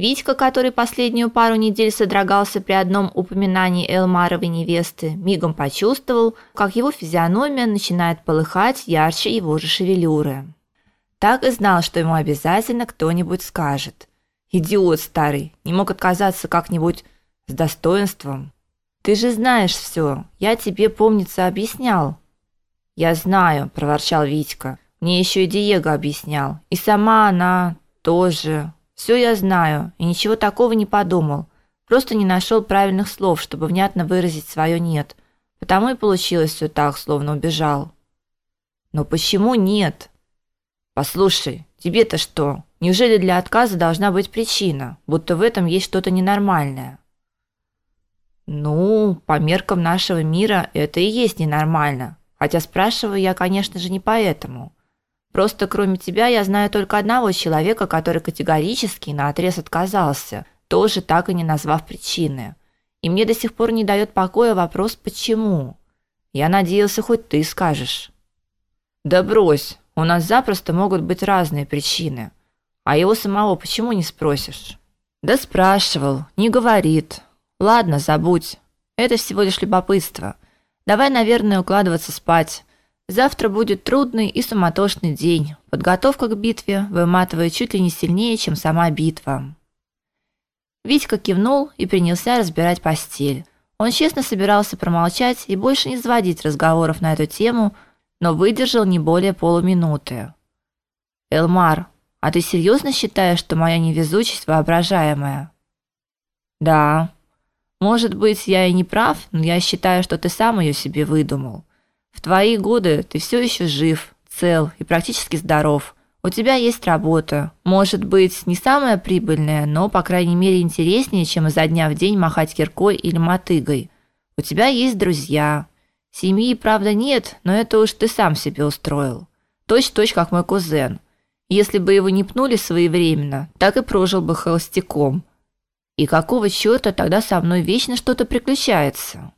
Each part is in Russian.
Витька, который последнюю пару недель содрогался при одном упоминании Элмаровой невесты, мигом почувствовал, как его физиономия начинает полыхать ярче его же шевелюры. Так и знал, что ему обязательно кто-нибудь скажет. Идиот старый, не мог отказаться как-нибудь с достоинством. Ты же знаешь все, я тебе, помнится, объяснял. Я знаю, проворчал Витька. Мне еще и Диего объяснял. И сама она тоже. Все я знаю, и ничего такого не подумал. Просто не нашел правильных слов, чтобы внятно выразить свое нет. Потому и получилось все так, словно убежал. Но почему нет? Послушай, тебе-то что? Неужели для отказа должна быть причина, будто в этом есть что-то ненормальное? Ну, по меркам нашего мира это и есть ненормально. Хотя спрашиваю я, конечно же, не поэтому. Просто кроме тебя я знаю только одного человека, который категорически наотрез отказался, тоже так и не назвав причины. И мне до сих пор не дает покоя вопрос почему. Я надеялся, хоть ты скажешь. Да брось, у нас запросто могут быть разные причины. А его самого почему не спросишь? Да спрашивал, не говорит. Ладно, забудь. Это всего лишь любопытство. Давай, наверное, укладываться спать. Завтра будет трудный и суматошный день. Подготовка к битве выматывает чуть ли не сильнее, чем сама битва. Витька кивнул и принялся разбирать постель. Он честно собирался промолчать и больше не заводить разговоров на эту тему, но выдержал не более полуминуты. Элмар, а ты серьезно считаешь, что моя невезучесть воображаемая? Да. Может быть, я и не прав, но я считаю, что ты сам ее себе выдумал. В твои годы ты все еще жив, цел и практически здоров. У тебя есть работа. Может быть, не самая прибыльная, но по крайней мере интереснее, чем изо дня в день махать киркой или мотыгой. У тебя есть друзья. Семьи, правда, нет, но это уж ты сам себе устроил. Точь-точь как мой кузен. Если бы его не пнули своевременно, так и прожил бы холостяком. И какого чёрта тогда со мной вечно что-то приключается?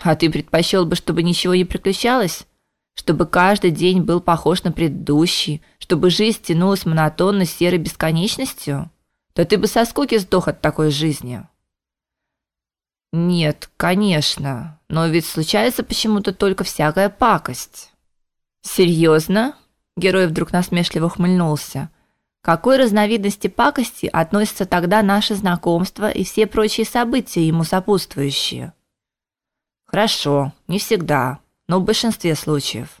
А ты предпочел бы, чтобы ничего не приключалось? Чтобы каждый день был похож на предыдущий, чтобы жизнь тянулась монотонно серой бесконечностью? Да ты бы со скуки сдох от такой жизни. Нет, конечно, но ведь случается почему-то только всякая пакость. Серьезно? Герой вдруг насмешливо ухмыльнулся. К какой разновидности пакости относятся тогда наши знакомства и все прочие события ему сопутствующие? Хорошо, не всегда, но в большинстве случаев.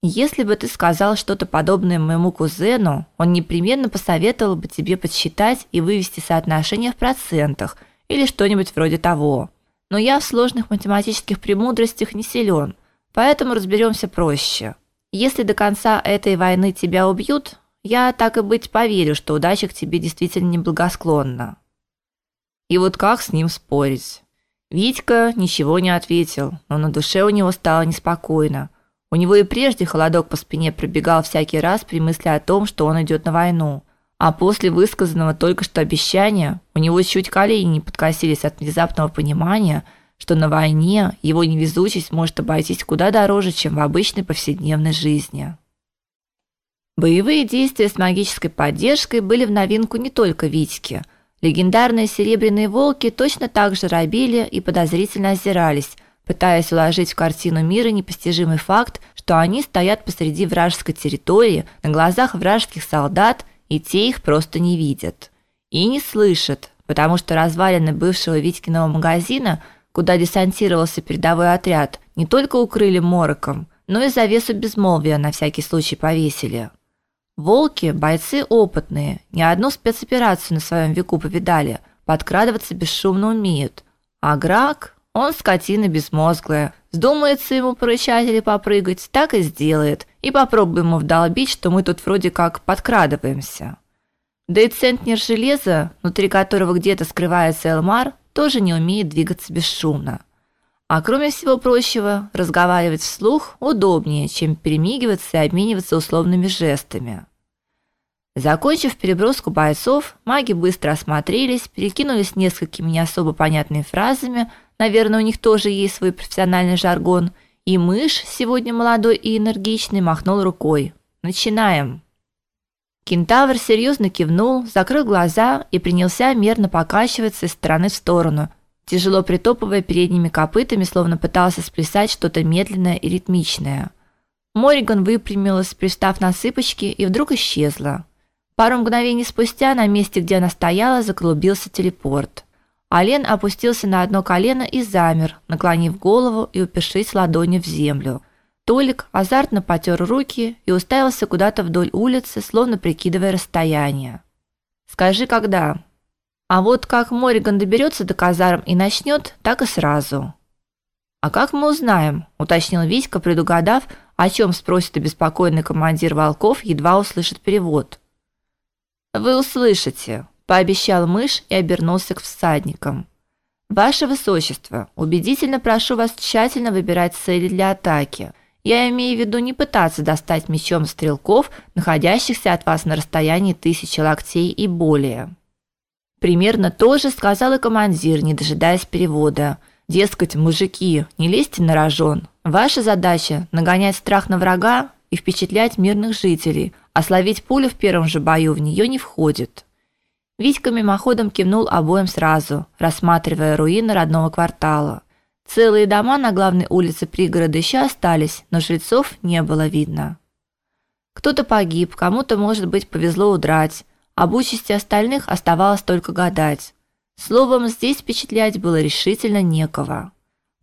Если бы ты сказал что-то подобное моему кузену, он непременно посоветовал бы тебе подсчитать и вывести соотношение в процентах или что-нибудь вроде того. Но я в сложных математических премудростях не силен, поэтому разберемся проще. Если до конца этой войны тебя убьют, я так и быть поверю, что удача к тебе действительно неблагосклонна. И вот как с ним спорить? Витька ничего не ответил, но на душе у него стало неспокойно. У него и прежде холодок по спине пробегал всякий раз при мысли о том, что он идет на войну. А после высказанного только что обещания у него чуть колени не подкосились от внезапного понимания, что на войне его невезучесть может обойтись куда дороже, чем в обычной повседневной жизни. Боевые действия с магической поддержкой были в новинку не только Витьке – Легендарные серебряные волки точно так же робели и подозрительно озирались, пытаясь уложить в картину мира непостижимый факт, что они стоят посреди вражеской территории на глазах вражеских солдат, и те их просто не видят. И не слышат, потому что развалины бывшего Витькиного магазина, куда десантировался передовой отряд, не только укрыли мороком, но и завесу безмолвия на всякий случай повесили. Волки бойцы опытные, ни одну спецоперацию на своем веку повидали, подкрадываться бесшумно умеют. А Грак, он скотина безмозглая. Вздумается ему порычать или попрыгать, так и сделает. И попробуем ему вдолбить, что мы тут вроде как подкрадываемся. Да и центнер железа, внутри которого где-то скрывается Элмар, тоже не умеет двигаться бесшумно. А кроме всего прочего, разговаривать вслух удобнее, чем перемигиваться и обмениваться условными жестами. Закончив переброску бойцов, маги быстро осмотрелись, перекинулись несколькими не особо понятными фразами, наверное, у них тоже есть свой профессиональный жаргон, и мышь, сегодня молодой и энергичный, махнул рукой. Начинаем. Кентавр серьезно кивнул, закрыл глаза и принялся мерно покачиваться из стороны в сторону, тяжело притопывая передними копытами, словно пытался сплясать что-то медленное и ритмичное. Мориган выпрямилась, пристав на цыпочки, и вдруг исчезла. Пару мгновений спустя на месте, где она стояла, заклубился телепорт. Ален опустился на одно колено и замер, наклонив голову и упершись ладонью в землю. Толик азартно потер руки и уставился куда-то вдоль улицы, словно прикидывая расстояние. Скажи, когда? А вот как Мориган доберется до казарм и начнет, так и сразу. А как мы узнаем? уточнил Витька, предугадав, о чем спросит обеспокоенный командир волков, едва услышит перевод. Вы услышите, пообещал мышь и обернулся к всадникам. Ваше высочество, убедительно прошу вас тщательно выбирать цели для атаки. Я имею в виду не пытаться достать мечом стрелков, находящихся от вас на расстоянии тысячи локтей и более. Примерно то же сказал и командир, не дожидаясь перевода. Дескать, мужики, не лезьте на рожон. Ваша задача нагонять страх на врага и впечатлять мирных жителей, а словить пулю в первом же бою в нее не входит. Витька мимоходом кивнул обоим сразу, рассматривая руины родного квартала. Целые дома на главной улице пригорода еще остались, но жильцов не было видно. Кто-то погиб, кому-то, может быть, повезло удрать. Об участи остальных оставалось только гадать. Словом, здесь впечатлять было решительно некого.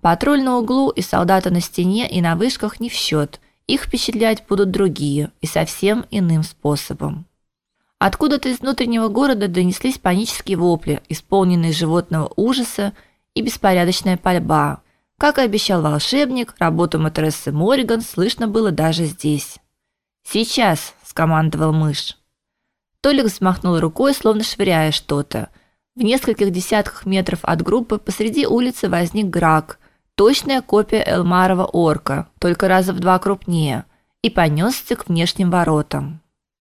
Патруль на углу и солдаты на стене и на вышках не в счет. Их впечатлять будут другие и совсем иным способом. Откуда-то из внутреннего города донеслись панические вопли, исполненные животного ужаса и беспорядочная пальба. Как и обещал волшебник, работу матрессы Мориган слышно было даже здесь. "Сейчас", скомандовал мышь. Толик взмахнул рукой, словно швыряя что-то. В нескольких десятках метров от группы посреди улицы возник Грак, точная копия Элмарова орка, только раза в два крупнее, и понесся к внешним воротам.